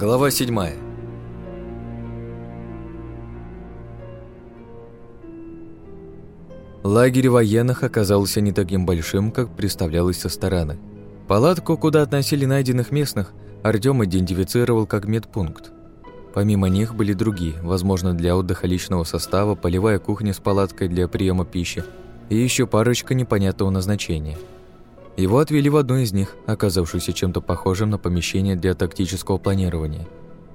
Глава 7 Лагерь военных оказался не таким большим, как представлялось со стороны. Палатку, куда относили найденных местных, Артём идентифицировал как медпункт. Помимо них были другие, возможно, для отдыха личного состава, полевая кухня с палаткой для приема пищи и еще парочка непонятного назначения – его отвели в одну из них, оказавшуюся чем-то похожим на помещение для тактического планирования.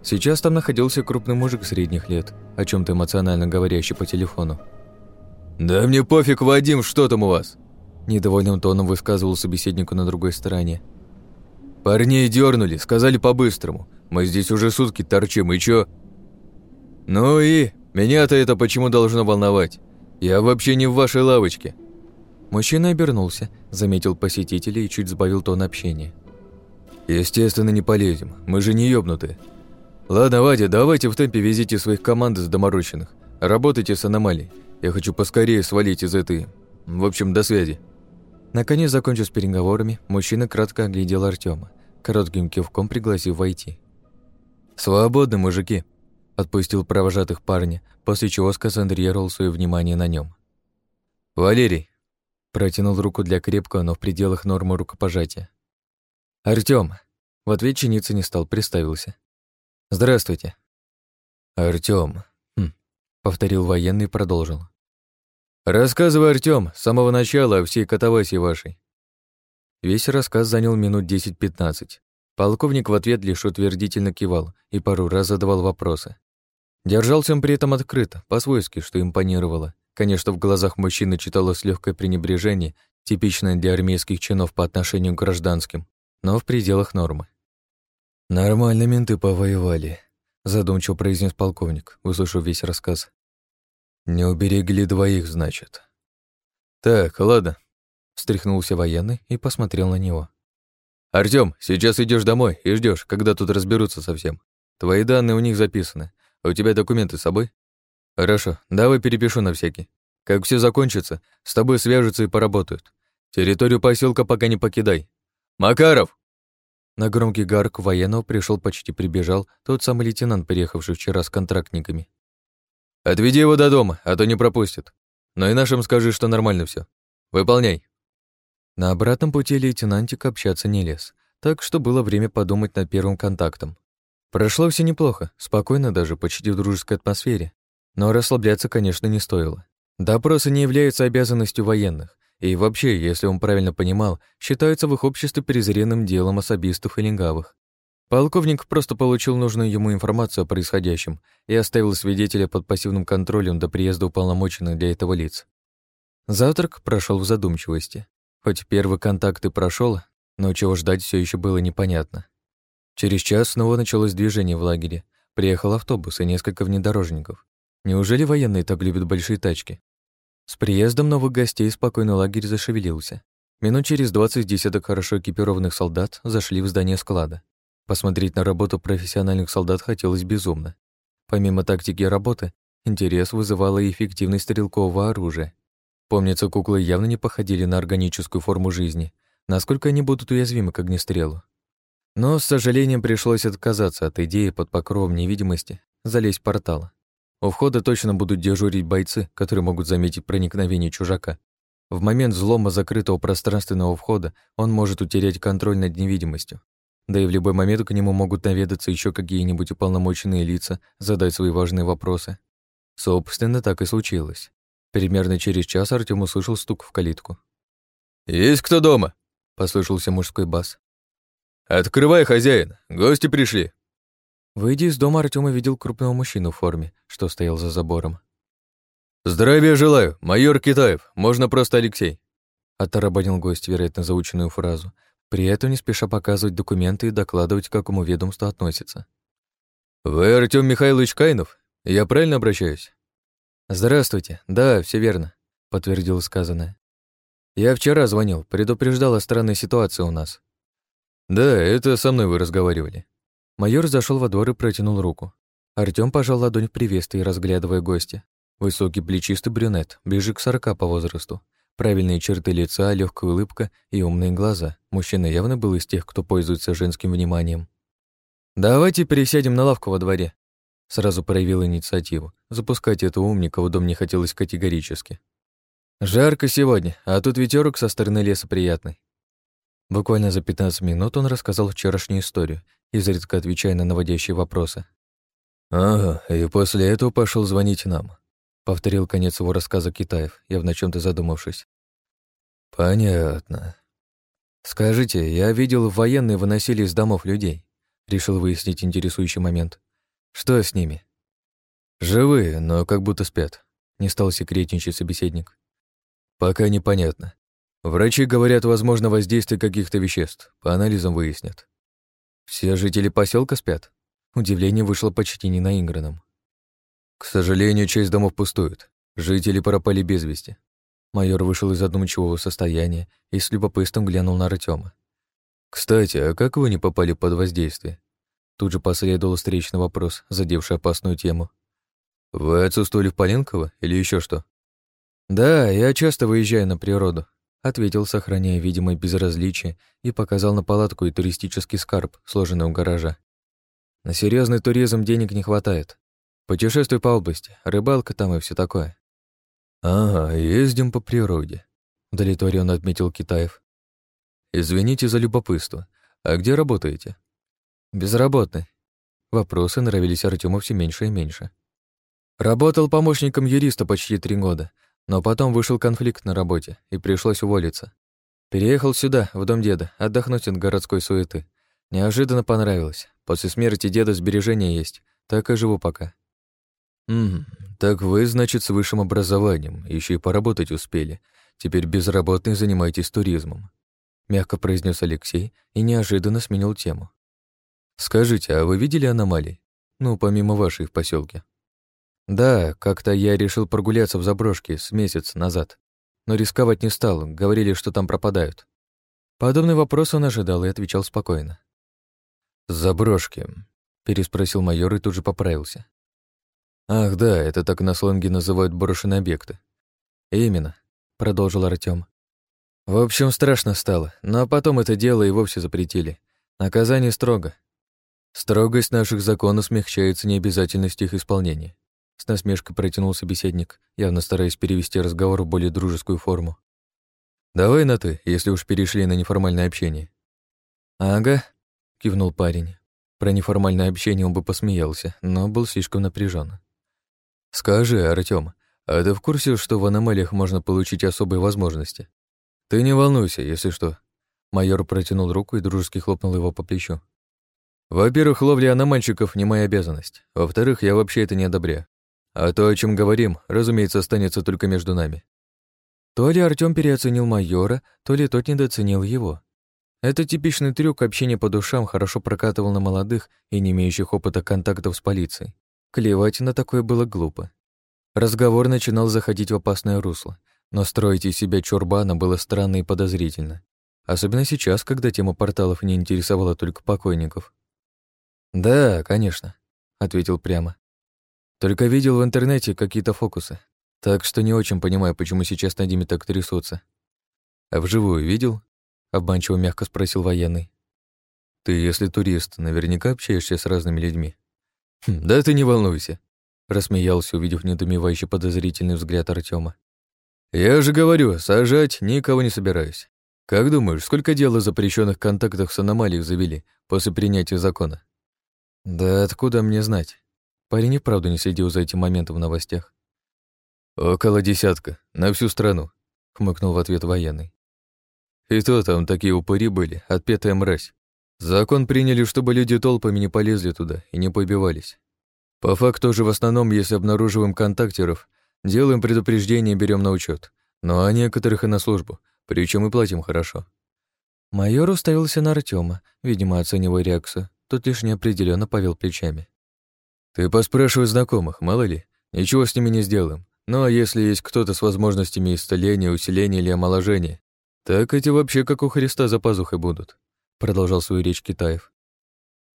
Сейчас там находился крупный мужик средних лет, о чем то эмоционально говорящий по телефону. «Да мне пофиг, Вадим, что там у вас?» Недовольным тоном высказывал собеседнику на другой стороне. «Парней дернули, сказали по-быстрому. Мы здесь уже сутки торчим, и чё?» «Ну и? Меня-то это почему должно волновать? Я вообще не в вашей лавочке. Мужчина обернулся, заметил посетителей и чуть сбавил тон общения. «Естественно, не полезем. Мы же не ёбнуты. Ладно, Вадя, давайте в темпе везите своих команд из доморощенных. Работайте с аномалией. Я хочу поскорее свалить из этой... В общем, до связи». Наконец, закончив с переговорами, мужчина кратко оглядел Артема, коротким кивком пригласив войти. «Свободны, мужики!» – отпустил провожатых парня, после чего сконцентрировал свое внимание на нем. «Валерий, Протянул руку для крепкого, но в пределах нормы рукопожатия. «Артём!» В ответ чиниться не стал, представился. «Здравствуйте!» «Артём!» хм, Повторил военный и продолжил. «Рассказывай, Артём, с самого начала о всей катавасии вашей». Весь рассказ занял минут 10-15. Полковник в ответ лишь утвердительно кивал и пару раз задавал вопросы. Держался он при этом открыто, по-свойски, что импонировало. Конечно, в глазах мужчины читалось легкое пренебрежение, типичное для армейских чинов по отношению к гражданским, но в пределах нормы. «Нормально менты повоевали», — задумчиво произнес полковник, выслушав весь рассказ. «Не уберегли двоих, значит». «Так, ладно», — встряхнулся военный и посмотрел на него. «Артём, сейчас идешь домой и ждешь, когда тут разберутся совсем. Твои данные у них записаны. А У тебя документы с собой?» «Хорошо, давай перепишу на всякий. Как все закончится, с тобой свяжутся и поработают. Территорию поселка пока не покидай. Макаров!» На громкий гарк военного пришел почти прибежал тот самый лейтенант, приехавший вчера с контрактниками. «Отведи его до дома, а то не пропустят. Но ну и нашим скажи, что нормально все. Выполняй». На обратном пути лейтенантик общаться не лез, так что было время подумать над первым контактом. Прошло все неплохо, спокойно даже, почти в дружеской атмосфере. Но расслабляться, конечно, не стоило. Допросы не являются обязанностью военных, и вообще, если он правильно понимал, считаются в их обществе презренным делом особистов и лингавых. Полковник просто получил нужную ему информацию о происходящем и оставил свидетеля под пассивным контролем до приезда уполномоченных для этого лиц. Завтрак прошел в задумчивости. Хоть первый контакт и прошел, но чего ждать все еще было непонятно. Через час снова началось движение в лагере. Приехал автобус и несколько внедорожников. Неужели военные так любят большие тачки? С приездом новых гостей спокойный лагерь зашевелился. Минут через двадцать десяток хорошо экипированных солдат зашли в здание склада. Посмотреть на работу профессиональных солдат хотелось безумно. Помимо тактики работы, интерес вызывала и эффективность стрелкового оружия. Помнится, куклы явно не походили на органическую форму жизни, насколько они будут уязвимы к огнестрелу. Но, с сожалением, пришлось отказаться от идеи под покровом невидимости залезть в портал. У входа точно будут дежурить бойцы, которые могут заметить проникновение чужака. В момент взлома закрытого пространственного входа он может утерять контроль над невидимостью. Да и в любой момент к нему могут наведаться еще какие-нибудь уполномоченные лица, задать свои важные вопросы. Собственно, так и случилось. Примерно через час Артём услышал стук в калитку. «Есть кто дома?» — послышался мужской бас. «Открывай, хозяин, гости пришли!» Выйдя из дома, Артём увидел крупного мужчину в форме, что стоял за забором. «Здравия желаю! Майор Китаев! Можно просто Алексей!» Оторобанил гость, вероятно, заученную фразу, при этом не спеша показывать документы и докладывать, к какому ведомству относится. «Вы Артём Михайлович Кайнов? Я правильно обращаюсь?» «Здравствуйте. Да, все верно», — подтвердил сказанное. «Я вчера звонил, предупреждал о странной ситуации у нас». «Да, это со мной вы разговаривали», Майор зашел во двор и протянул руку. Артём пожал ладонь в приветствии, разглядывая гостя. Высокий плечистый брюнет, ближе к сорока по возрасту. Правильные черты лица, легкая улыбка и умные глаза. Мужчина явно был из тех, кто пользуется женским вниманием. «Давайте пересядем на лавку во дворе», Сразу проявил инициативу. Запускать этого умника в дом не хотелось категорически. «Жарко сегодня, а тут ветерок со стороны леса приятный». Буквально за 15 минут он рассказал вчерашнюю историю, изредка отвечая на наводящие вопросы. «Ага, и после этого пошел звонить нам», — повторил конец его рассказа Китаев, явно чем-то задумавшись. «Понятно. Скажите, я видел, военные выносили из домов людей», — решил выяснить интересующий момент. «Что с ними?» «Живые, но как будто спят», — не стал секретничать собеседник. «Пока непонятно. Врачи говорят возможно воздействие каких-то веществ. По анализам выяснят. Все жители поселка спят. Удивление вышло почти не наигранным. К сожалению, часть домов пустует. Жители пропали без вести. Майор вышел из задумчивого состояния и с любопытством глянул на Артема. «Кстати, а как вы не попали под воздействие?» Тут же последовал встречный вопрос, задевший опасную тему. «Вы отсутствовали в Поленково или еще что?» «Да, я часто выезжаю на природу», ответил, сохраняя видимое безразличие, и показал на палатку и туристический скарб, сложенный у гаража. «На серьезный туризм денег не хватает. Путешествуй по области, рыбалка там и все такое». «Ага, ездим по природе», — удовлетворенно отметил Китаев. «Извините за любопытство. А где работаете?» «Безработный». Вопросы нравились Артему все меньше и меньше. «Работал помощником юриста почти три года. Но потом вышел конфликт на работе, и пришлось уволиться. Переехал сюда, в дом деда, отдохнуть от городской суеты. Неожиданно понравилось. После смерти деда сбережения есть, так и живу пока. «Угу, так вы, значит, с высшим образованием, еще и поработать успели. Теперь безработный занимаетесь туризмом», — мягко произнес Алексей и неожиданно сменил тему. «Скажите, а вы видели аномалии? Ну, помимо вашей в поселке? Да, как-то я решил прогуляться в заброшке с месяц назад. Но рисковать не стал, говорили, что там пропадают. Подобный вопрос он ожидал и отвечал спокойно. «Заброшки», — переспросил майор и тут же поправился. «Ах да, это так на сленге называют брошенные объекты». «Именно», — продолжил Артём. «В общем, страшно стало, но потом это дело и вовсе запретили. Наказание строго. Строгость наших законов смягчается необязательностью их исполнения. С насмешкой протянул собеседник, явно стараясь перевести разговор в более дружескую форму. «Давай на «ты», если уж перешли на неформальное общение». «Ага», — кивнул парень. Про неформальное общение он бы посмеялся, но был слишком напряжен. «Скажи, Артём, а ты в курсе, что в аномалиях можно получить особые возможности?» «Ты не волнуйся, если что». Майор протянул руку и дружески хлопнул его по плечу. «Во-первых, ловля аномальщиков не моя обязанность. Во-вторых, я вообще это не одобряю. А то, о чем говорим, разумеется, останется только между нами». То ли Артём переоценил майора, то ли тот недооценил его. Этот типичный трюк общения по душам хорошо прокатывал на молодых и не имеющих опыта контактов с полицией. Клевать на такое было глупо. Разговор начинал заходить в опасное русло, но строить из себя чурбана было странно и подозрительно. Особенно сейчас, когда тема порталов не интересовала только покойников. «Да, конечно», — ответил прямо. Только видел в интернете какие-то фокусы. Так что не очень понимаю, почему сейчас над ними так трясутся. А вживую видел? Обманчиво мягко спросил военный. Ты, если турист, наверняка общаешься с разными людьми. Хм, да ты не волнуйся. Рассмеялся, увидев недумевающий подозрительный взгляд Артема. Я же говорю, сажать никого не собираюсь. Как думаешь, сколько дел о запрещенных контактах с аномалией завели после принятия закона? Да откуда мне знать? Парень и вправду не следил за этим моментом в новостях. «Около десятка, на всю страну», — хмыкнул в ответ военный. «И то там такие упыри были, отпетая мразь. Закон приняли, чтобы люди толпами не полезли туда и не побивались. По факту же в основном, если обнаруживаем контактеров, делаем предупреждение и берем на учет, ну а некоторых и на службу, причем и платим хорошо». Майор уставился на Артема, видимо, оценивая реакцию. Тот лишь неопределенно повел плечами. «Ты поспрашивай знакомых, мало ли. Ничего с ними не сделаем. Ну а если есть кто-то с возможностями исцеления, усиления или омоложения, так эти вообще как у Христа за пазухой будут», — продолжал свою речь Китаев.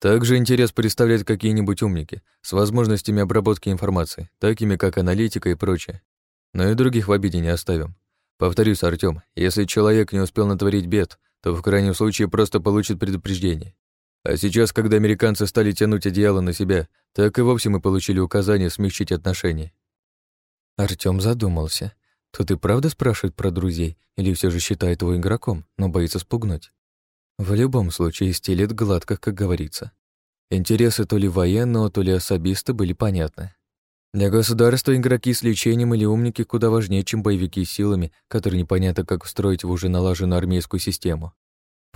«Также интерес представляют какие-нибудь умники с возможностями обработки информации, такими как аналитика и прочее. Но и других в обиде не оставим. Повторюсь, Артём, если человек не успел натворить бед, то в крайнем случае просто получит предупреждение. А сейчас, когда американцы стали тянуть одеяло на себя, так и вовсе мы получили указание смягчить отношения». Артём задумался. Тут и правда спрашивает про друзей, или все же считает его игроком, но боится спугнуть. В любом случае, стелет гладко, как говорится. Интересы то ли военного, то ли особиста были понятны. Для государства игроки с лечением или умники куда важнее, чем боевики силами, которые непонятно как встроить в уже налаженную армейскую систему.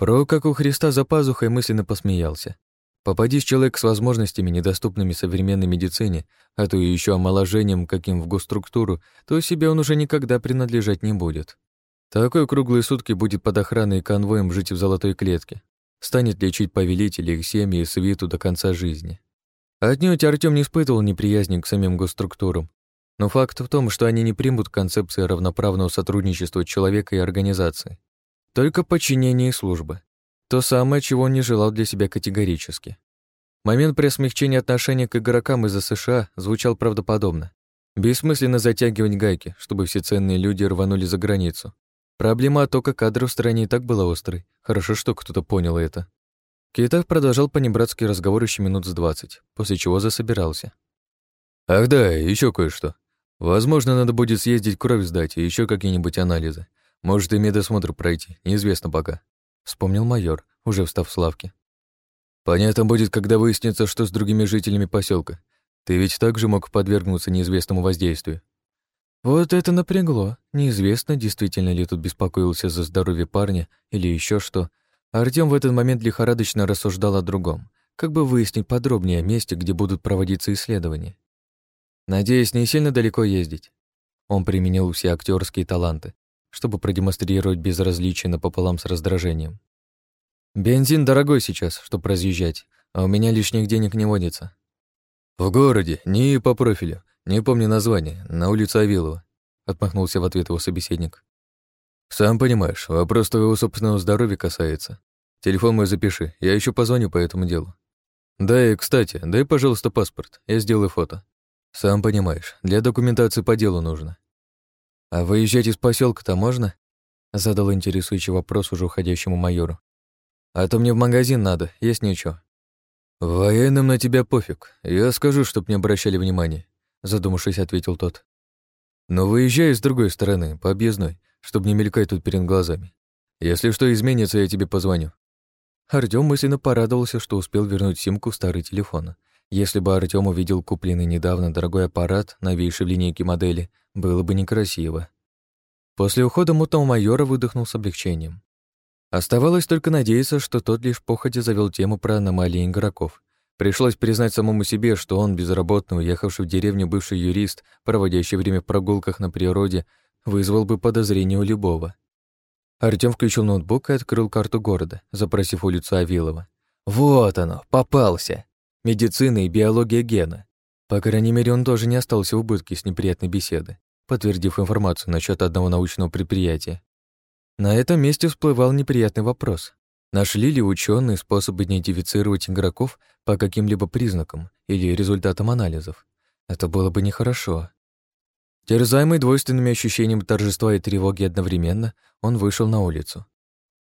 Про как у Христа, за пазухой мысленно посмеялся. Попадись человек с возможностями, недоступными современной медицине, а то и еще омоложением каким в госструктуру, то себе он уже никогда принадлежать не будет. Такой круглые сутки будет под охраной и конвоем жить в золотой клетке. Станет лечить повелителей, их семьи и свиту до конца жизни. Отнюдь Артём не испытывал неприязни к самим госструктурам, но факт в том, что они не примут концепции равноправного сотрудничества человека и организации. Только подчинение и служба. То самое, чего он не желал для себя категорически. Момент при смягчении отношения к игрокам из-за США звучал правдоподобно. Бессмысленно затягивать гайки, чтобы все ценные люди рванули за границу. Проблема оттока кадров в стране и так была острой. Хорошо, что кто-то понял это. Китах продолжал понебратский разговор еще минут с двадцать, после чего засобирался. «Ах да, еще кое-что. Возможно, надо будет съездить кровь сдать и еще какие-нибудь анализы. Может, и медосмотр пройти, неизвестно пока», — вспомнил майор, уже встав с лавки. «Понятно будет, когда выяснится, что с другими жителями поселка. Ты ведь также мог подвергнуться неизвестному воздействию». Вот это напрягло. Неизвестно, действительно ли тут беспокоился за здоровье парня или еще что. Артём в этот момент лихорадочно рассуждал о другом, как бы выяснить подробнее о месте, где будут проводиться исследования. Надеюсь, не сильно далеко ездить. Он применил все актерские таланты, чтобы продемонстрировать безразличие напополам с раздражением. «Бензин дорогой сейчас, чтобы разъезжать, а у меня лишних денег не водится». «В городе, не по профилю, не помню название, на улице Авилова», отмахнулся в ответ его собеседник. «Сам понимаешь, вопрос твоего собственного здоровья касается. Телефон мой запиши, я еще позвоню по этому делу. Да и, кстати, дай, пожалуйста, паспорт, я сделаю фото. Сам понимаешь, для документации по делу нужно. «А выезжать из поселка то можно?» — задал интересующий вопрос уже уходящему майору. «А то мне в магазин надо, есть нечего». «Военным на тебя пофиг. Я скажу, чтоб не обращали внимания», — задумавшись, ответил тот. «Но выезжай с другой стороны, по объездной, чтобы не мелькай тут перед глазами. Если что изменится, я тебе позвоню». Артём мысленно порадовался, что успел вернуть симку в телефона. телефон. Если бы Артём увидел купленный недавно дорогой аппарат, новейший в линейке модели, было бы некрасиво. После ухода мутного майора выдохнул с облегчением. Оставалось только надеяться, что тот лишь походе завел тему про аномалии игроков. Пришлось признать самому себе, что он, безработный, уехавший в деревню бывший юрист, проводящий время в прогулках на природе, вызвал бы подозрение у любого. Артём включил ноутбук и открыл карту города, запросив улицу Авилова. «Вот оно, попался!» Медицина и биология гена. По крайней мере, он тоже не остался в убытке с неприятной беседы, подтвердив информацию насчет одного научного предприятия. На этом месте всплывал неприятный вопрос. Нашли ли ученые способ идентифицировать игроков по каким-либо признакам или результатам анализов? Это было бы нехорошо. Терзаемый двойственными ощущениями торжества и тревоги одновременно, он вышел на улицу.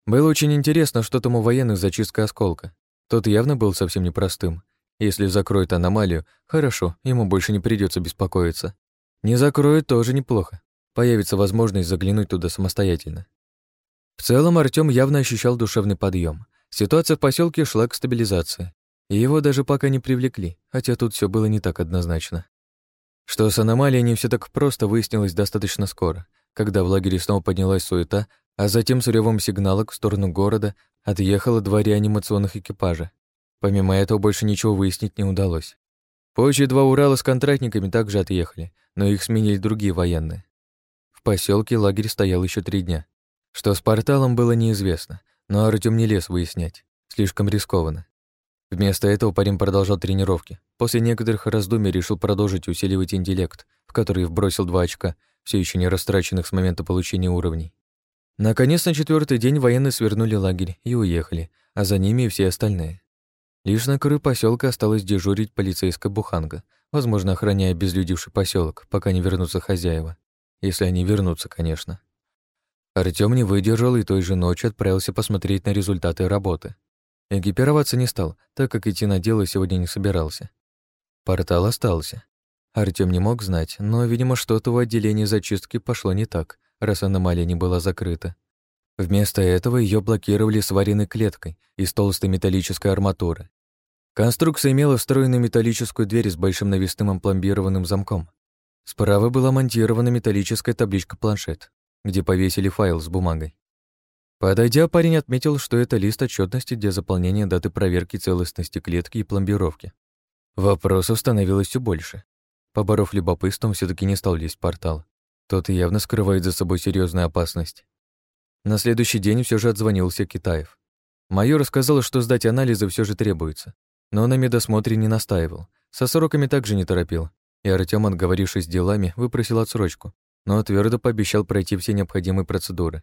Было очень интересно, что там у военных зачистка осколка. Тот явно был совсем непростым. Если закроют аномалию, хорошо, ему больше не придется беспокоиться. Не закроют тоже неплохо. Появится возможность заглянуть туда самостоятельно. В целом Артём явно ощущал душевный подъем. Ситуация в поселке шла к стабилизации. И его даже пока не привлекли, хотя тут все было не так однозначно. Что с аномалией не все так просто выяснилось достаточно скоро, когда в лагере снова поднялась суета, а затем с ревом сигналок в сторону города отъехало два реанимационных экипажа, Помимо этого больше ничего выяснить не удалось. Позже два Урала с контрактниками также отъехали, но их сменили другие военные. В поселке лагерь стоял еще три дня. Что с порталом было неизвестно, но Артём не лез выяснять. Слишком рискованно. Вместо этого парень продолжал тренировки. После некоторых раздумий решил продолжить усиливать интеллект, в который вбросил два очка, все еще не растраченных с момента получения уровней. Наконец, на четвертый день военные свернули лагерь и уехали, а за ними и все остальные. Лишь на краю поселка осталось дежурить полицейская буханга, возможно, охраняя безлюдивший поселок, пока не вернутся хозяева. Если они вернутся, конечно. Артём не выдержал и той же ночью отправился посмотреть на результаты работы. Экипироваться не стал, так как идти на дело сегодня не собирался. Портал остался. Артём не мог знать, но, видимо, что-то в отделении зачистки пошло не так, раз аномалия не была закрыта. Вместо этого ее блокировали сваренной клеткой из толстой металлической арматуры. Конструкция имела встроенную металлическую дверь с большим навесным пломбированным замком. Справа была монтирована металлическая табличка-планшет, где повесили файл с бумагой. Подойдя, парень отметил, что это лист отчетности для заполнения даты проверки целостности клетки и пломбировки. Вопросов становилось все больше. Поборов любопытством, все таки не стал лезть в портал. Тот явно скрывает за собой серьезную опасность. На следующий день все же отзвонился Китаев. Майор сказал, что сдать анализы все же требуется, но на медосмотре не настаивал, со сроками также не торопил, и Артём, отговорившись делами, выпросил отсрочку, но твердо пообещал пройти все необходимые процедуры.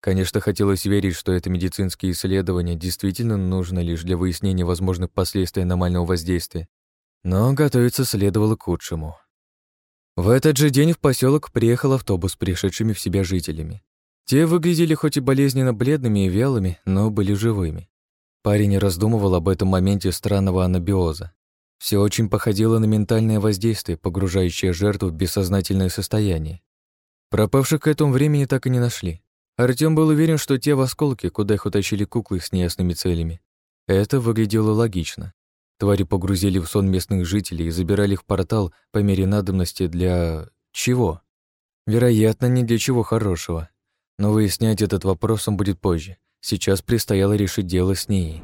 Конечно, хотелось верить, что это медицинские исследования действительно нужно лишь для выяснения возможных последствий аномального воздействия, но готовиться следовало к худшему. В этот же день в поселок приехал автобус, пришедшими в себя жителями. Те выглядели хоть и болезненно бледными и вялыми, но были живыми. Парень раздумывал об этом моменте странного анабиоза. Все очень походило на ментальное воздействие, погружающее жертву в бессознательное состояние. Пропавших к этому времени так и не нашли. Артём был уверен, что те в осколке, куда их утащили куклы с неясными целями. Это выглядело логично. Твари погрузили в сон местных жителей и забирали их в портал по мере надобности для... чего? Вероятно, не для чего хорошего. Ну, но выяснять этот вопрос он будет позже. Сейчас предстояло решить дело с ней.